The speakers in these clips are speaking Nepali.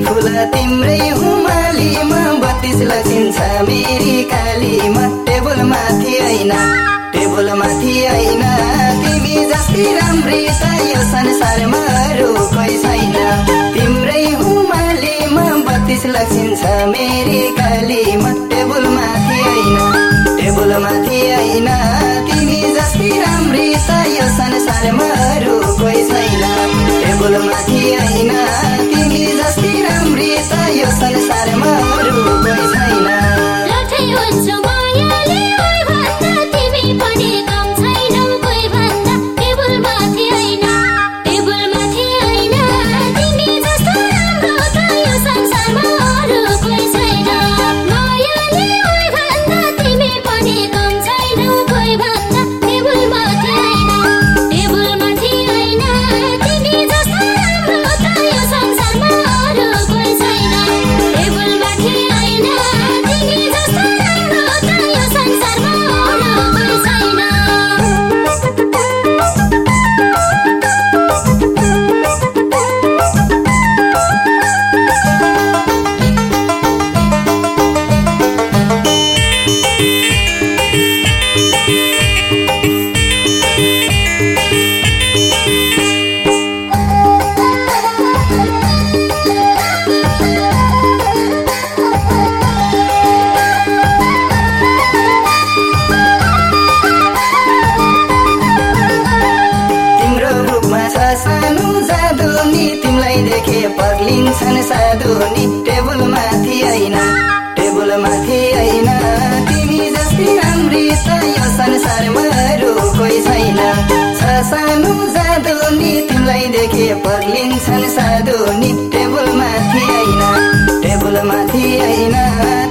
फुल तिम्रै हुमालीमा बत्तिस लक्षिन्छ मेरी कालीमा टेबल माथि होइन टेबल माथि होइन। तिमी जस्तै राम्री छ यो संसारमा अरू छैन। तिम्रै हुमालीमा बत्तिस लक्षिन्छ मेरी कालीमा टेबल माथि होइन टेबल माथि होइन। त यो संसारमा अरू पर्लिन्छन् साधु नि टेबल माथि होइन टेबल माथि होइन तिमी जस्तै राम्री त यो संसारमा अरू कोही छैन छ सानो जादु नि तिमीलाई देखे पर्लिन्छन् साधु नि टेबल माथि होइन टेबल माथि होइन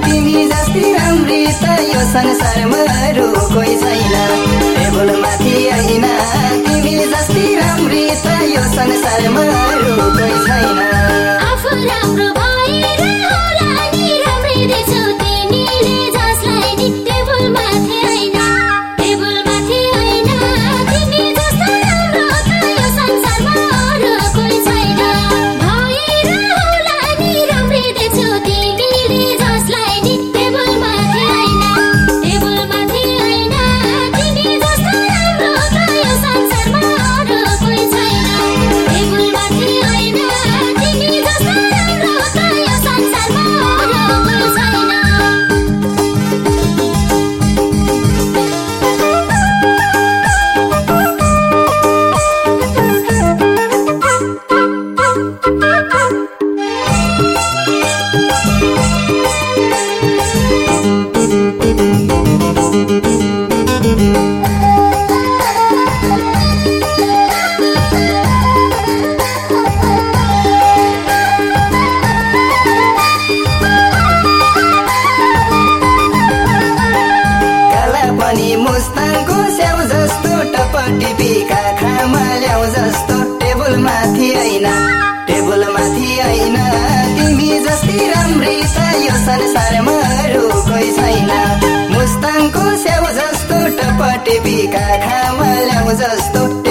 तिमी जस्तै राम्री त यो संसारमा अरू कोही छैन टेबल माथि होइन तिमी जस्तै राम्री त यो संसारमा अरू कोही छैन माथि होइन तिमी जस्तै राम्री त यो संसारमा अरू कोही छैन मुस्ताङको स्याउ जस्तो टपटिपीका खामा ल्याउ जस्तो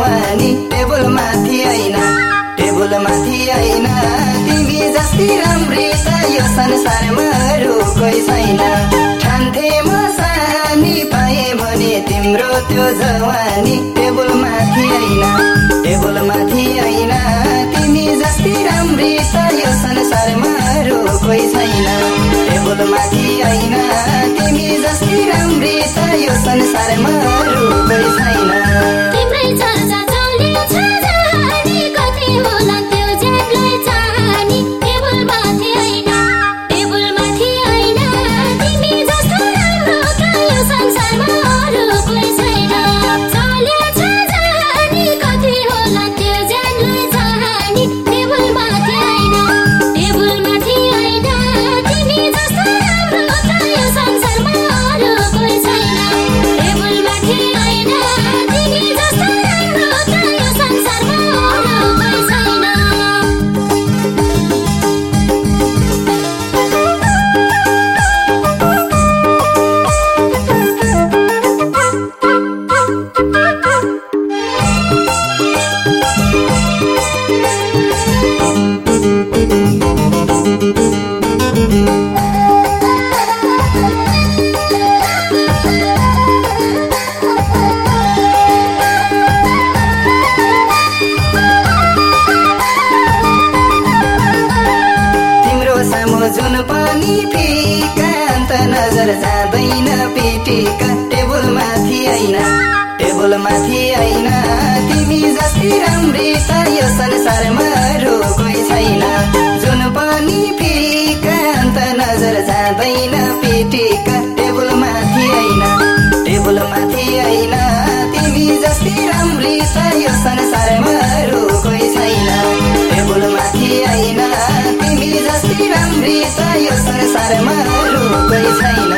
जवानी टेबल माथि होइन टेबल माथि होइन तिमी जस्तै राम्री छ यो संसारमा रोकै छैन ठान्थे म सानी पाएँ भने तिम्रो त्यो जवानी टेबल माथि होइन टेबल पानी फिका त नजर जाँदैन पेटिका टेबल माथि होइन टेबल माथि होइन। तिमी जति राम्री छ यो संसारमा रोकै छैन। जुन पानी फिका त नजर जाँदैन पेटिका always hanging.